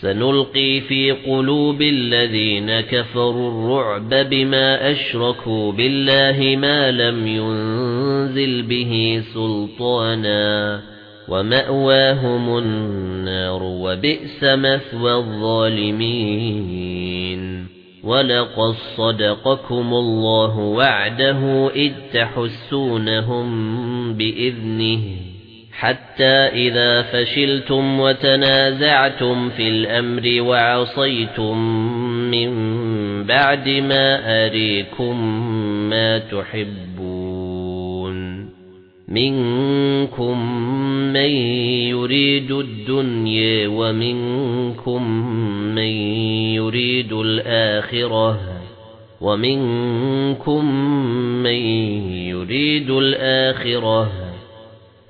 سنلقي في قلوب الذين كفروا الرعب بما أشركوا بالله ما لم ينزل به سلطانا ومأواهم النار وبئس مثوى الظالمين ولقد صدقكم الله وعده إذ تحسونهم بإذنه حَتَّى إِذَا فَشِلْتُمْ وَتَنَازَعْتُمْ فِي الْأَمْرِ وَعَصَيْتُمْ مِنْ بَعْدِ مَا أَرِيكُمْ مَا تُحِبُّونَ. مِنْكُمْ مَنْ يُرِيدُ الدُّنْيَا وَمِنْكُمْ مَنْ يُرِيدُ الْآخِرَةَ وَمِنْكُمْ مَنْ يُرِيدُ الْآخِرَةَ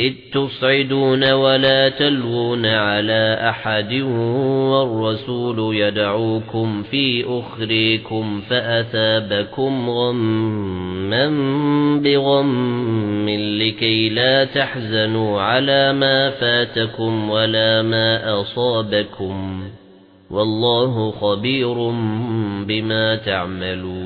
إِذْ تُصْعِدُونَ وَلَا تَلْوُونَ عَلَى أَحَدٍ وَالرَّسُولُ يَدْعُوكُمْ فِي أُخْرِيكُمْ فَأَثَابَكُمْ غَمًّا بِغَمٍّ لِكَي لَا تَحْزَنُوا عَلَى مَا فَاتَكُمْ وَلَا مَا أَصَابَكُمْ وَاللَّهُ خَبِيرٌ بِمَا تَعْمَلُونَ